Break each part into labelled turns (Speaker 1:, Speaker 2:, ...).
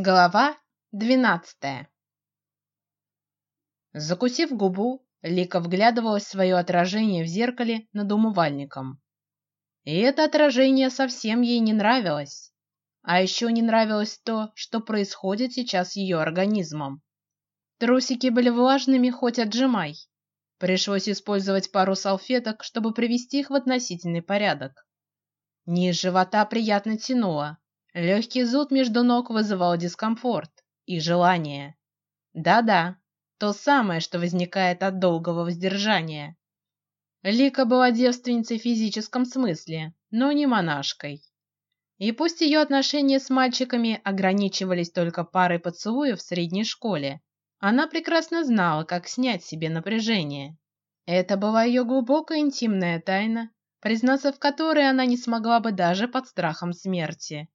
Speaker 1: Глава двенадцатая. Закусив губу, Лика вглядывалась в свое отражение в зеркале над умывальником. И это отражение совсем ей не нравилось. А еще не нравилось то, что происходит сейчас ее организмом. Трусики были влажными, хоть отжимай. Пришлось использовать пару салфеток, чтобы привести их в относительный порядок. Низ живота приятно тянуло, Легкий зуд между ног вызывал дискомфорт и желание. Да-да, то самое, что возникает от долгого воздержания. Лика была девственницей в физическом смысле, но не монашкой. И пусть ее отношения с мальчиками ограничивались только парой поцелуев в средней школе, она прекрасно знала, как снять себе напряжение. Это была ее глубокая интимная тайна, признаться в которой она не смогла бы даже под страхом смерти.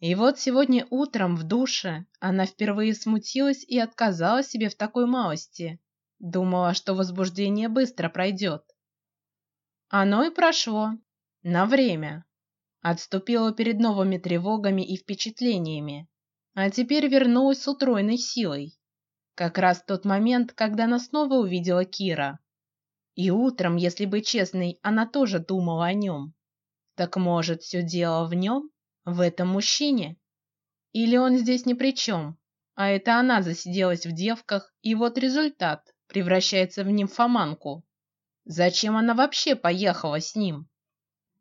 Speaker 1: И вот сегодня утром в душе она впервые смутилась и отказала себе в такой малости. Думала, что возбуждение быстро пройдет. Оно и прошло на время. Отступила перед новыми тревогами и впечатлениями, а теперь вернулась с утроенной силой. Как раз тот момент, когда она снова увидела Кира. И утром, если быть честной, она тоже думала о нем. Так может, все дело в нем? В этом мужчине? Или он здесь ни при чем, а это она засиделась в девках, и вот результат превращается в нимфоманку. Зачем она вообще поехала с ним?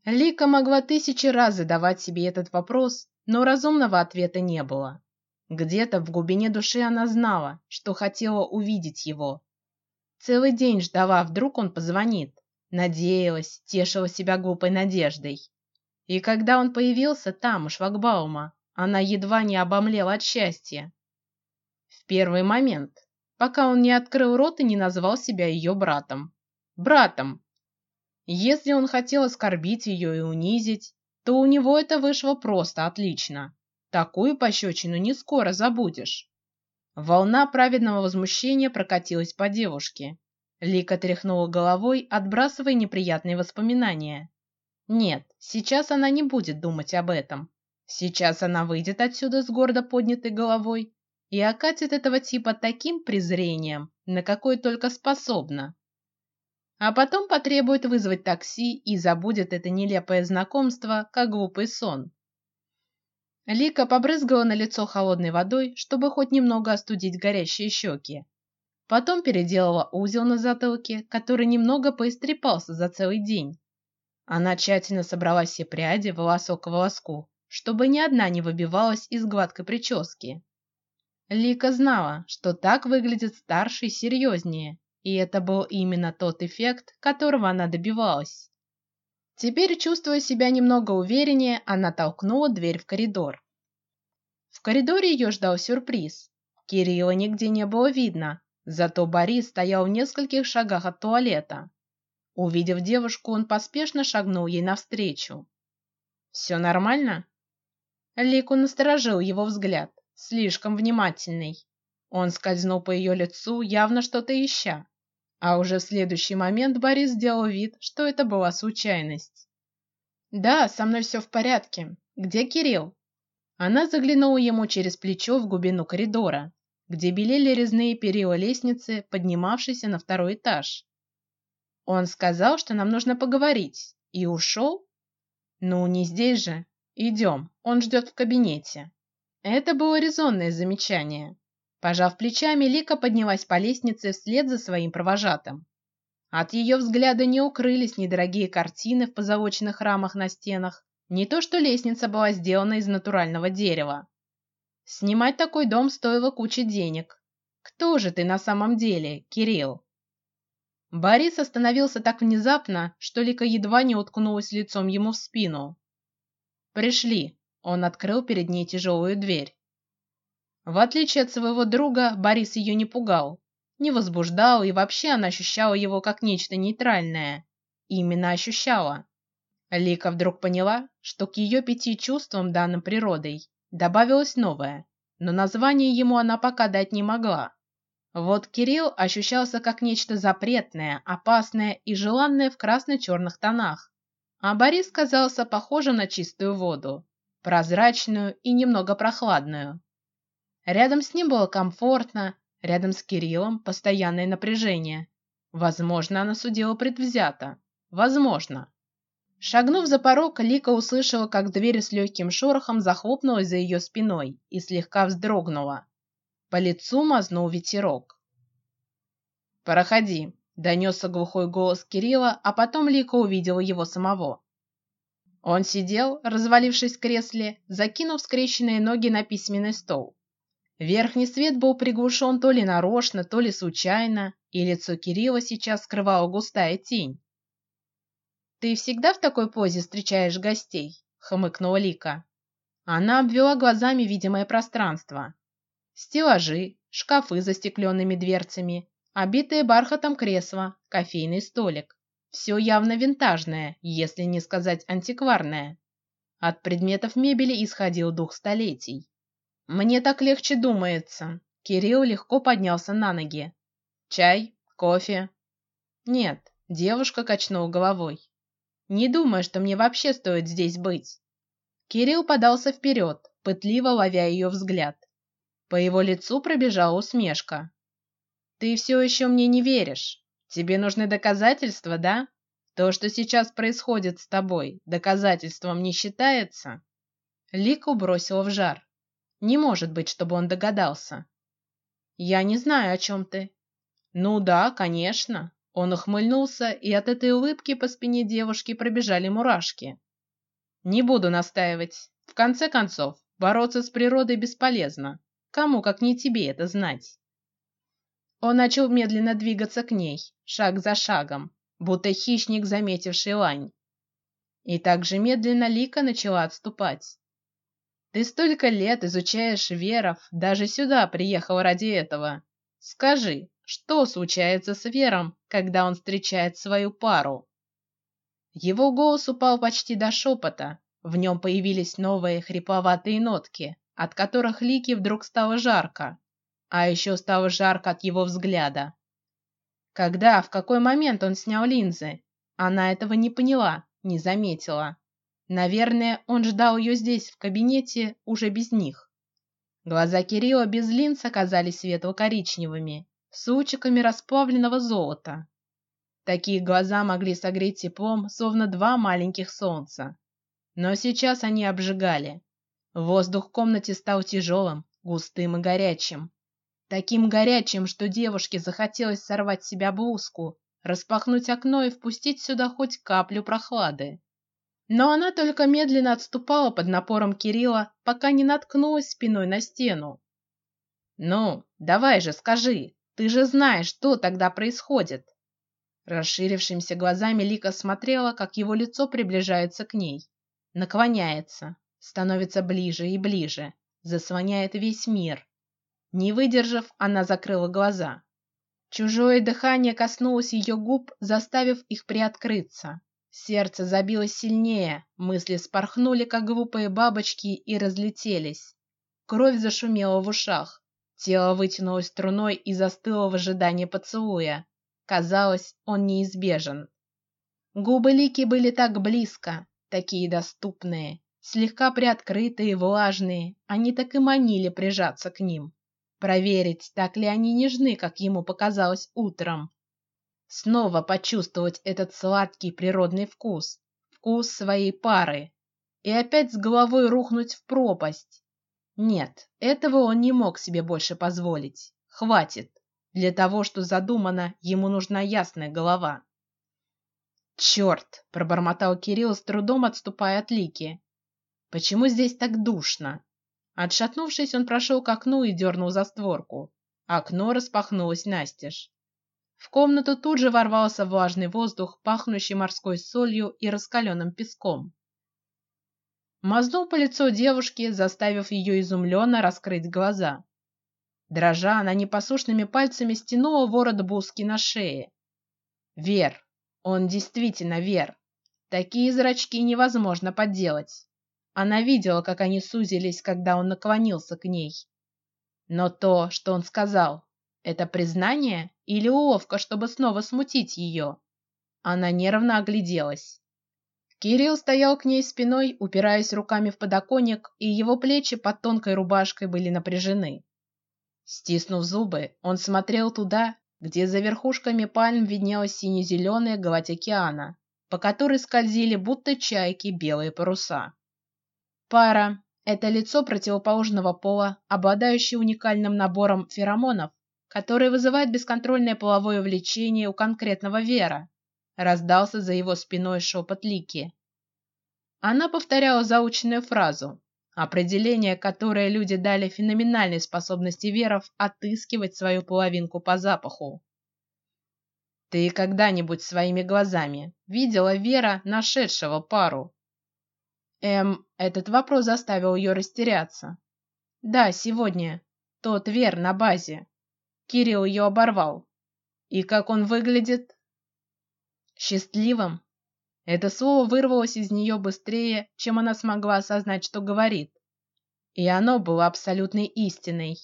Speaker 1: Лика могла тысячи раз задавать себе этот вопрос, но разумного ответа не было. Где-то в глубине души она знала, что хотела увидеть его. Целый день ждала, вдруг он позвонит, надеялась, тешила себя глупой надеждой. И когда он появился там, у шлагбаума, она едва не обомлела от счастья. В первый момент, пока он не открыл рот и не назвал себя ее братом. Братом. Если он хотел оскорбить ее и унизить, то у него это вышло просто отлично. Такую пощечину не скоро забудешь. Волна праведного возмущения прокатилась по девушке. Лика тряхнула головой, отбрасывая неприятные воспоминания. Нет, сейчас она не будет думать об этом. Сейчас она выйдет отсюда с гордо поднятой головой и окатит этого типа таким презрением, на какое только способна. А потом потребует вызвать такси и забудет это нелепое знакомство, как глупый сон. Лика побрызгала на лицо холодной водой, чтобы хоть немного остудить горящие щеки. Потом переделала узел на затылке, который немного поистрепался за целый день. Она тщательно собрала все пряди волосок к волоску, чтобы ни одна не выбивалась из гладкой прически. Лика знала, что так выглядит старше и серьезнее, и это был именно тот эффект, которого она добивалась. Теперь, чувствуя себя немного увереннее, она толкнула дверь в коридор. В коридоре ее ждал сюрприз. Кирилла нигде не было видно, зато Борис стоял в нескольких шагах от туалета. Увидев девушку, он поспешно шагнул ей навстречу. Все нормально? Лику насторожил его взгляд, слишком внимательный. Он скользнул по ее лицу, явно что-то ища. А уже в следующий момент Борис сделал вид, что это была случайность. Да, со мной все в порядке. Где Кирилл? Она заглянула ему через плечо в глубину коридора, где белели резные перила лестницы, поднимавшейся на второй этаж. Он сказал, что нам нужно поговорить, и ушел. Ну, не здесь же. Идем, он ждет в кабинете. Это было резонное замечание. Пожав плечами, Лика поднялась по лестнице вслед за своим провожатым. От ее взгляда не укрылись недорогие картины в позолоченных рамах на стенах, не то что лестница была сделана из натурального дерева. Снимать такой дом стоило кучи денег. Кто же ты на самом деле, Кирилл? Борис остановился так внезапно, что Лика едва не уткнулась лицом ему в спину. Пришли. Он открыл перед ней тяжелую дверь. В отличие от своего друга, Борис ее не пугал, не возбуждал, и вообще она ощущала его как нечто нейтральное. Именно ощущала. Лика вдруг поняла, что к ее пяти чувствам, данным природой, добавилось новое, но название ему она пока дать не могла. Вот Кирилл ощущался как нечто запретное, опасное и желанное в красно-черных тонах, а Борис казался похожим на чистую воду, прозрачную и немного прохладную. Рядом с ним было комфортно, рядом с Кириллом постоянное напряжение. Возможно, она судила предвзято. Возможно. Шагнув за порог, Лика услышала, как дверь с легким шорохом захлопнулась за ее спиной и слегка вздрогнула. По лицу мазнул ветерок. Проходи, донесся глухой голос Кирилла, а потом Лика увидела его самого. Он сидел, развалившись в кресле, закинув скрещенные ноги на письменный стол. Верхний свет был приглушен то ли нарочно, то ли случайно, и лицо Кирилла сейчас скрывала густая тень. Ты всегда в такой позе встречаешь гостей? хмыкнула Лика. Она обвела глазами видимое пространство: стеллажи, шкафы за стекленными дверцами, обитые бархатом кресла, кофейный столик. Все явно винтажное, если не сказать антикварное. От предметов мебели исходил дух столетий. Мне так легче думается. Кирилл легко поднялся на ноги. Чай, кофе? Нет. Девушка качнула головой. Не думаю, что мне вообще стоит здесь быть. Кирилл подался вперед, пытливо ловя ее взгляд. По его лицу пробежала усмешка. Ты все еще мне не веришь? Тебе нужны доказательства, да? То, что сейчас происходит с тобой, доказательством не считается. Лику бросила в жар. Не может быть, чтобы он догадался. Я не знаю, о чем ты. Ну да, конечно. Он ухмыльнулся, и от этой улыбки по спине девушки пробежали мурашки. Не буду настаивать. В конце концов, бороться с природой бесполезно. Кому, как не тебе, это знать? Он начал медленно двигаться к ней, шаг за шагом, будто хищник, заметивший лань. И также медленно Лика начала отступать. Ты столько лет изучаешь веров, даже сюда приехал ради этого. Скажи, что случается с Вером, когда он встречает свою пару? Его голос упал почти до шепота. В нем появились новые хрипловатые нотки, от которых Лики вдруг стало жарко, а еще стало жарко от его взгляда. Когда, в какой момент он снял линзы? Она этого не поняла, не заметила. Наверное, он ждал ее здесь, в кабинете, уже без них. Глаза Кирилла без линз оказались светло-коричневыми, с лучиками расплавленного золота. Такие глаза могли согреть теплом, словно два маленьких солнца. Но сейчас они обжигали. Воздух в комнате стал тяжелым, густым и горячим, таким горячим, что девушке захотелось сорвать себя блузку, распахнуть окно и впустить сюда хоть каплю прохлады. Но она только медленно отступала под напором Кирилла, пока не наткнулась спиной на стену. Ну, давай же, скажи, ты же знаешь, что тогда происходит. Расширившимися глазами Лика смотрела, как его лицо приближается к ней, наклоняется, становится ближе и ближе, заслоняет весь мир. Не выдержав, она закрыла глаза. Чужое дыхание коснулось ее губ, заставив их приоткрыться. Сердце забилось сильнее, мысли спорхнули, как глупые бабочки, и разлетелись. Кровь зашумела в ушах, тело вытянулось струной и застыло в ожидании поцелуя. Казалось, он неизбежен. Губы Лики были так близко, такие доступные, слегка приоткрытые, влажные. Они так и манили прижаться к ним, проверить, так ли они нежны, как ему показалось утром снова почувствовать этот сладкий природный вкус, вкус своей пары, и опять с головой рухнуть в пропасть. Нет, этого он не мог себе больше позволить. Хватит. Для того, что задумано, ему нужна ясная голова. Черт! пробормотал Кирилл с трудом отступая от Лики. Почему здесь так душно? Отшатнувшись, он прошел к окну и дернул за створку. Окно распахнулось настежь. В комнату тут же ворвался влажный воздух, пахнущий морской солью и раскаленным песком. Мазнул по лицу девушки, заставив ее изумленно раскрыть глаза. Дрожа, она непослушными пальцами стянула ворот блузки на шее. Вер, он действительно Вер. Такие зрачки невозможно подделать. Она видела, как они сузились, когда он наклонился к ней. Но то, что он сказал, это признание или уловка, чтобы снова смутить ее? Она нервно огляделась. Кирилл стоял к ней спиной, упираясь руками в подоконник, и его плечи под тонкой рубашкой были напряжены. Стиснув зубы, он смотрел туда, где за верхушками пальм виднелась сине-зеленая гладь океана, по которой скользили будто чайки белые паруса. Пара – это лицо противоположного пола, обладающее уникальным набором феромонов, который вызывает бесконтрольное половое влечение у конкретного Вера. Раздался за его спиной шепот Лики. Она повторяла заученную фразу, определение, которое люди дали феноменальной способности веров отыскивать свою половинку по запаху. Ты когда-нибудь своими глазами видела Вера, нашедшего пару? Эм, этот вопрос заставил ее растеряться. Да, сегодня тот Вер на базе. Кирилл ее оборвал. И как он выглядит? Счастливым, это слово вырвалось из нее быстрее, чем она смогла осознать, что говорит, и оно было абсолютной истиной.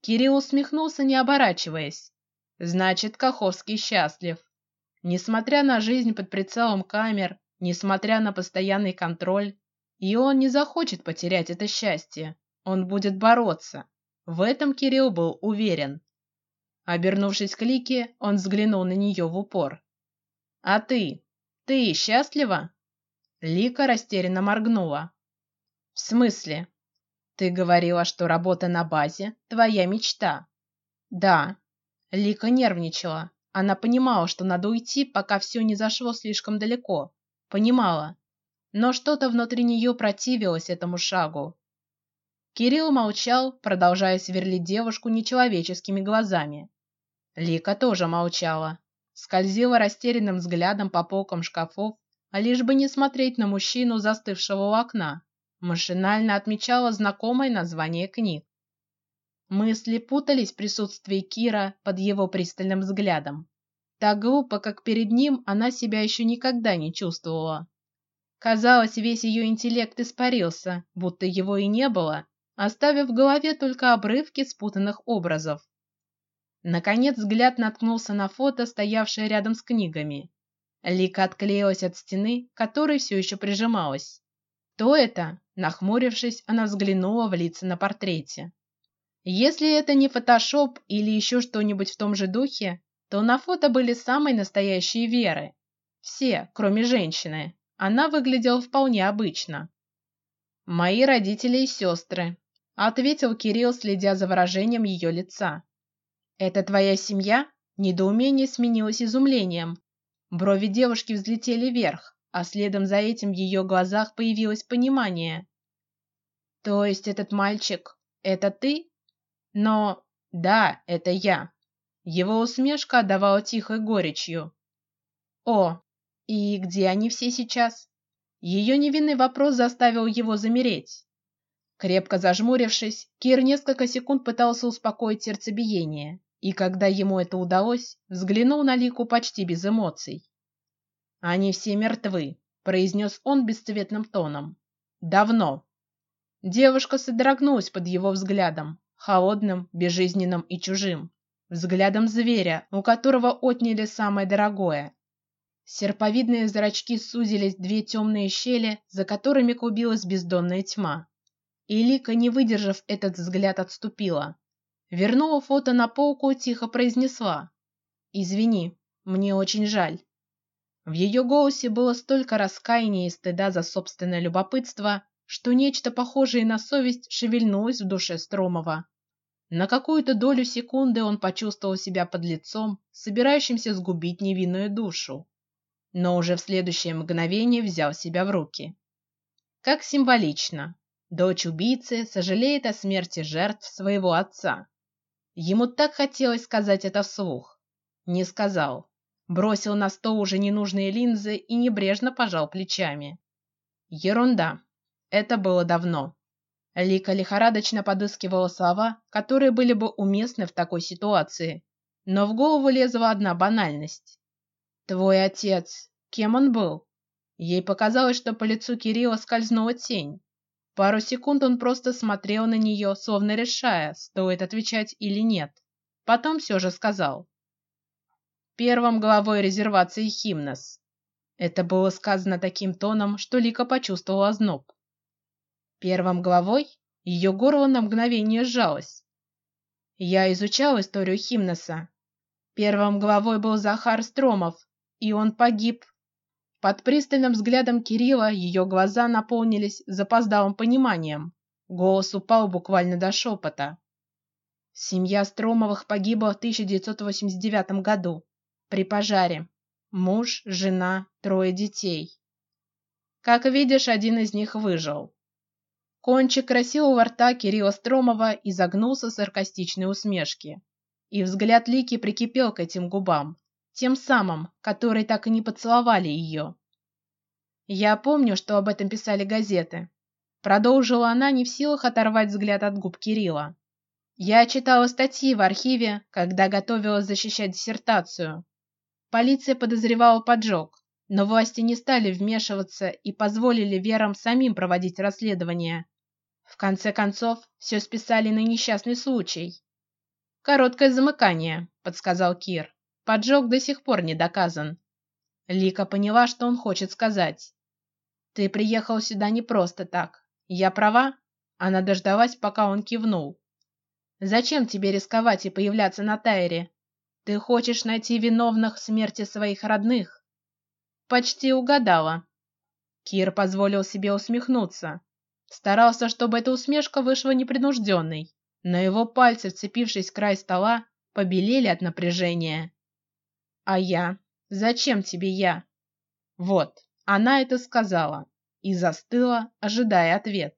Speaker 1: Кирилл усмехнулся, не оборачиваясь. Значит, Каховский счастлив, несмотря на жизнь под прицелом камер, несмотря на постоянный контроль, и он не захочет потерять это счастье. Он будет бороться. В этом Кирилл был уверен. Обернувшись к Лике, он взглянул на нее в упор. А ты? Ты счастлива? Лика растерянно моргнула. В смысле? Ты говорила, что работа на базе твоя мечта. Да. Лика нервничала. Она понимала, что надо уйти, пока все не зашло слишком далеко. Понимала, но что-то внутри нее противилось этому шагу. Кирилл молчал, продолжая сверлить девушку нечеловеческими глазами. Лика тоже молчала скользила растерянным взглядом по полкам шкафов, а лишь бы не смотреть на мужчину, застывшего у окна, машинально отмечала знакомое название книг. Мысли путались в присутствии Кира под его пристальным взглядом. Так глупо, как перед ним, она себя еще никогда не чувствовала. Казалось, весь ее интеллект испарился, будто его и не было, оставив в голове только обрывки спутанных образов. Наконец взгляд наткнулся на фото, стоявшее рядом с книгами. Лика отклеилась от стены, которой все еще прижималась. То это, нахмурившись, она взглянула в лица на портрете. Если это не фотошоп или еще что-нибудь в том же духе, то на фото были самые настоящие Веры. Все, кроме женщины. Она выглядела вполне обычно. Мои родители и сестры, ответил Кирилл, следя за выражением ее лица. Это твоя семья? Недоумение сменилось изумлением. Брови девушки взлетели вверх, а следом за этим в ее глазах появилось понимание. То есть этот мальчик – это ты? Но да, это я. Его усмешка отдавала тихой горечью. О, и где они все сейчас? Ее невинный вопрос заставил его замереть. Крепко зажмурившись, Кир несколько секунд пытался успокоить сердцебиение и когда ему это удалось, взглянул на Лику почти без эмоций. Они все мертвы, произнес он бесцветным тоном. Давно. Девушка содрогнулась под его взглядом, холодным, безжизненным и чужим, взглядом зверя, у которого отняли самое дорогое. Серповидные зрачки сузились две темные щели, за которыми клубилась бездонная тьма. И Лика, не выдержав этот взгляд, отступила. Вернула фото на полку, тихо произнесла: "Извини, мне очень жаль". В ее голосе было столько раскаяния и стыда за собственное любопытство, что нечто похожее на совесть шевельнулось в душе Стромова. На какую-то долю секунды он почувствовал себя под лицом, собирающимся сгубить невинную душу, но уже в следующее мгновение взял себя в руки. Как символично, дочь убийцы сожалеет о смерти жертв своего отца. Ему так хотелось сказать это вслух, не сказал, бросил на стол уже ненужные линзы и небрежно пожал плечами. Ерунда. Это было давно. Лика лихорадочно подыскивала слова, которые были бы уместны в такой ситуации, но в голову лезла одна банальность. Твой отец, кем он был? Ей показалось, что по лицу Кирилла скользнула тень. Пару секунд он просто смотрел на нее, словно решая, стоит отвечать или нет. Потом все же сказал: "Первым главой резервации Химнос". Это было сказано таким тоном, что Лика почувствовала озноб. Первым главой ее горло на мгновение сжалось. Я изучал историю Химноса. Первым главой был Захар Стромов, и он погиб. Под пристальным взглядом Кирилла ее глаза наполнились запоздалым пониманием. Голос упал буквально до шепота. Семья Стромовых погибла в 1989 году при пожаре. Муж, жена, трое детей. Как видишь, один из них выжил. Кончик красивого рта Кирилла Стромова изогнулся саркастичной усмешки, и взгляд Лики прикипел к этим губам, тем самым, которые так и не поцеловали ее. Я помню, что об этом писали газеты. Продолжила она, не в силах оторвать взгляд от губ Кирилла. Я читала статьи в архиве, когда готовилась защищать диссертацию. Полиция подозревала поджог, но власти не стали вмешиваться и позволили верам самим проводить расследование. В конце концов, все списали на несчастный случай. Короткое замыкание, подсказал Кир. Поджог до сих пор не доказан. Лика поняла, что он хочет сказать. Ты приехал сюда не просто так. Я права? Она дождалась, пока он кивнул. Зачем тебе рисковать и появляться на Тайре? Ты хочешь найти виновных в смерти своих родных? Почти угадала. Кир позволил себе усмехнуться. Старался, чтобы эта усмешка вышла непринужденной, но его пальцы, вцепившись в край стола, побелели от напряжения. А я? Зачем тебе я? Вот, она это сказала и застыла, ожидая ответ.